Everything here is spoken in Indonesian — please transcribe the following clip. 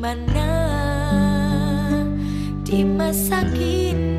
mana? Di masa kini.